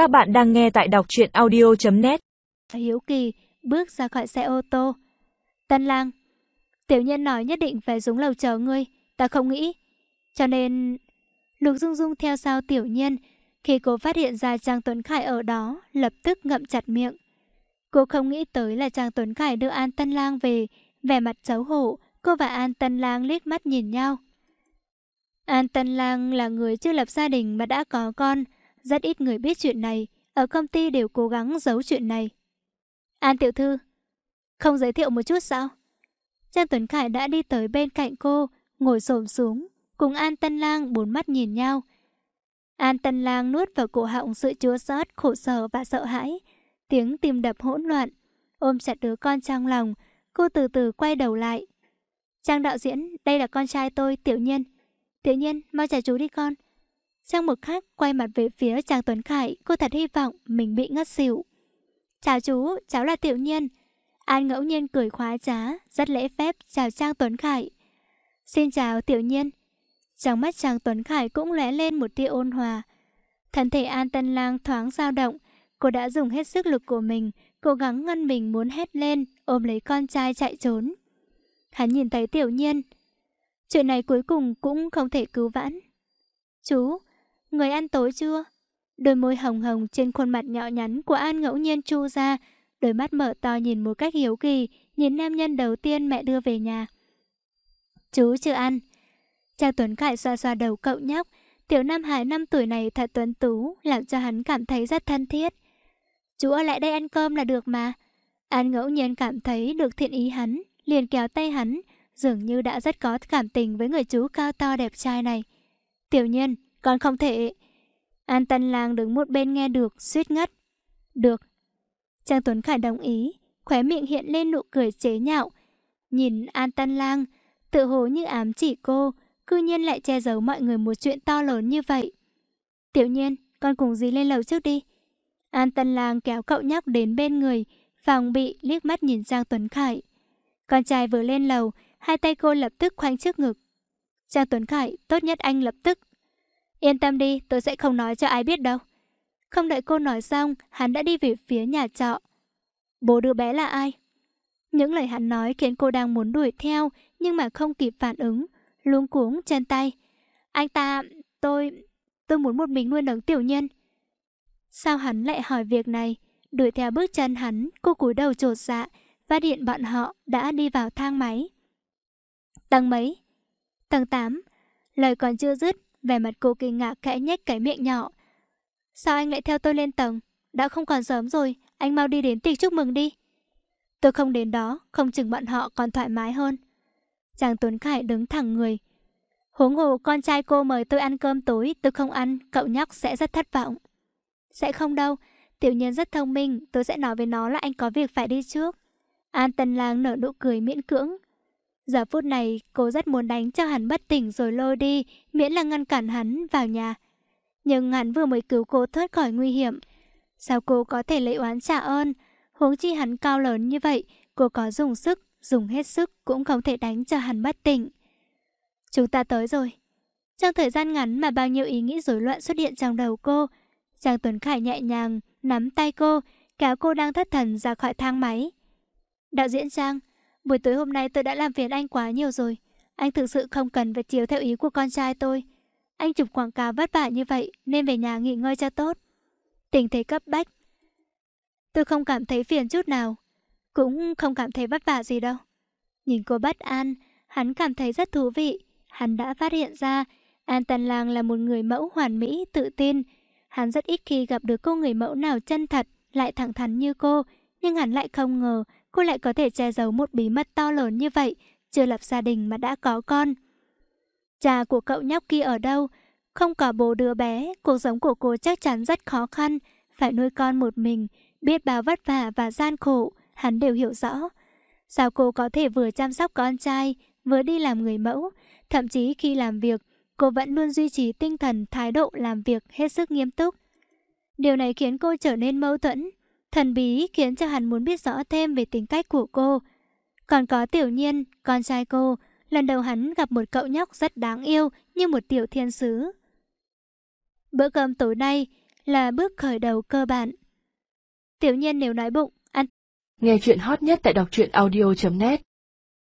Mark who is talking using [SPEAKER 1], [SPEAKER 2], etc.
[SPEAKER 1] Các bạn đang nghe tại đọc truyện audio.net
[SPEAKER 2] Hiếu kỳ bước ra khỏi xe ô tô. Tân lang, tiểu nhân nói nhất định phải xuống lầu chờ ngươi, ta không nghĩ. Cho nên... Lục Dung Dung theo sau tiểu nhân, khi cô phát hiện ra Trang Tuấn Khải ở đó, lập tức ngậm chặt miệng. Cô không nghĩ tới là Trang Tuấn Khải đưa An Tân Lang về, vẻ mặt xấu hổ, cô và An Tân Lang liếc mắt nhìn nhau. An Tân Lang là người chưa lập gia đình mà đã có con, rất ít người biết chuyện này, ở công ty đều cố gắng giấu chuyện này. An tiểu thư, không giới thiệu một chút sao? Trang Tuấn Khải đã đi tới bên cạnh cô, ngồi xổm xuống, cùng An Tân Lang bốn mắt nhìn nhau. An Tân Lang nuốt vào cổ họng sự chua xót, khổ sở và sợ hãi, tiếng tim đập hỗn loạn, ôm chặt đứa con trong lòng, cô từ từ quay đầu lại. Trang đạo diễn, đây là con trai tôi, Tiểu Nhiên. Tiểu Nhiên, mau trả chú đi con. Trang một khác quay mặt về phía Trang Tuấn Khải, cô thật hy vọng mình bị ngất xỉu. Chào chú, cháu là Tiểu Nhiên. An ngẫu nhiên cười khóa trá, rất lễ phép chào Trang Tuấn Khải. Xin chào Tiểu Nhiên. Trong mắt Trang Tuấn Khải cũng lóe lên một tia ôn hòa. Thân thể An Tân Lang thoáng dao động, cô đã dùng hết sức lực của mình, cố gắng ngăn mình muốn hét lên, ôm lấy con trai chạy trốn. Hắn nhìn thấy Tiểu Nhiên. Chuyện này cuối cùng cũng không thể cứu vãn. Chú, người ăn tối chưa? Đôi môi hồng hồng trên khuôn mặt nhỏ nhắn của An ngẫu nhiên chu ra, đôi mắt mở to nhìn một cách hiếu kỳ, nhìn nam nhân đầu tiên mẹ đưa về nhà. Chú chưa ăn. cha Tuấn Khải xoa xoa đầu cậu nhóc, tiểu Nam Hải năm tuổi này thật tuấn tú, làm cho hắn cảm thấy rất thân thiết. Chú ở lại đây ăn cơm là được mà. An ngẫu nhiên cảm thấy được thiện ý hắn, liền kéo tay hắn, dường như đã rất có cảm tình với người chú cao to đẹp trai này. Tiểu nhân, con không thể... An Tân Lang đứng một bên nghe được, suýt ngất. Được. Trang Tuấn Khải đồng ý, khóe miệng hiện lên nụ cười chế nhạo. Nhìn An Tân Lang, tự hồ như ám chỉ cô, cư nhiên lại che giấu mọi người một chuyện to lớn như vậy. Tiểu nhiên, con cùng dì lên lầu trước đi. An Tân Lang kéo cậu nhóc đến bên người, phòng bị liếc mắt nhìn Trang Tuấn Khải. Con trai vừa lên lầu, hai tay cô lập tức khoanh trước ngực. Trang Tuấn Khải, tốt nhất anh lập tức Yên tâm đi, tôi sẽ không nói cho ai biết đâu. Không đợi cô nói xong, hắn đã đi về phía nhà trọ. Bố đứa bé là ai? Những lời hắn nói khiến cô đang muốn đuổi theo, nhưng mà không kịp phản ứng, luống cuống chân tay. Anh ta, tôi, tôi muốn một mình nuôi nấng tiểu nhân. Sao hắn lại hỏi việc này? Đuổi theo bước chân hắn, cô cúi đầu trột dạ, phát hiện bọn họ đã đi vào thang máy. Tầng mấy? Tầng 8. Lời còn chưa dứt, vẻ mặt cô kinh ngạc khẽ nhếch cái miệng nhỏ. Sao anh lại theo tôi lên tầng? Đã không còn sớm rồi, anh mau đi đến tiệc chúc mừng đi. Tôi không đến đó, không chừng bọn họ còn thoải mái hơn. Chàng Tuấn Khải đứng thẳng người. Huống hồ con trai cô mời tôi ăn cơm tối, tôi không ăn, cậu nhóc sẽ rất thất vọng. Sẽ không đâu, tiểu nhân rất thông minh, tôi sẽ nói với nó là anh có việc phải đi trước. An Tân Lang nở nụ cười miễn cưỡng, Giờ phút này cô rất muốn đánh cho hắn bất tỉnh rồi lôi đi, miễn là ngăn cản hắn vào nhà. Nhưng hắn vừa mới cứu cô thoát khỏi nguy hiểm. Sao cô có thể lấy oán trả ơn? Huống chi hắn cao lớn như vậy, cô có dùng sức, dùng hết sức cũng không thể đánh cho hắn bất tỉnh. Chúng ta tới rồi. Trong thời gian ngắn mà bao nhiêu ý nghĩ rối loạn xuất hiện trong đầu cô, Giang Tuấn Khải nhẹ nhàng nắm tay cô, kéo cô đang thất thần ra khỏi thang máy. Đạo diễn Trang, Buổi tối hôm nay tôi đã làm phiền anh quá nhiều rồi. Anh thực sự không cần phải chiếu theo ý của con trai tôi. Anh chụp quảng cáo vất vả như vậy nên về nhà nghỉ ngơi cho tốt. Tình thế cấp bách. Tôi không cảm thấy phiền chút nào. Cũng không cảm thấy vất vả gì đâu. Nhìn cô bất an, hắn cảm thấy rất thú vị. Hắn đã phát hiện ra An Tần Lang là một người mẫu hoàn mỹ, tự tin. Hắn rất ít khi gặp được cô người mẫu nào chân thật, lại thẳng thắn như cô. Nhưng hắn lại không ngờ cô lại có thể che giấu một bí mật to lớn như vậy, chưa lập gia đình mà đã có con. Cha của cậu nhóc kia ở đâu? Không có bố đứa bé, cuộc sống của cô chắc chắn rất khó khăn, phải nuôi con một mình, biết bao vất vả và gian khổ, hắn đều hiểu rõ. Sao cô có thể vừa chăm sóc con trai, vừa đi làm người mẫu, thậm chí khi làm việc, cô vẫn luôn duy trì tinh thần thái độ làm việc hết sức nghiêm túc. Điều này khiến cô trở nên mâu thuẫn, Thần bí khiến cho hắn muốn biết rõ thêm về tính cách của cô. Còn có tiểu nhiên, con trai cô, lần đầu hắn gặp một cậu nhóc rất đáng yêu như một tiểu thiên sứ. Bữa cơm tối nay là bước khởi đầu cơ bản. Tiểu nhiên nếu nói bụng, ăn.
[SPEAKER 1] Nghe chuyện hot nhất tại đọc truyện audio.net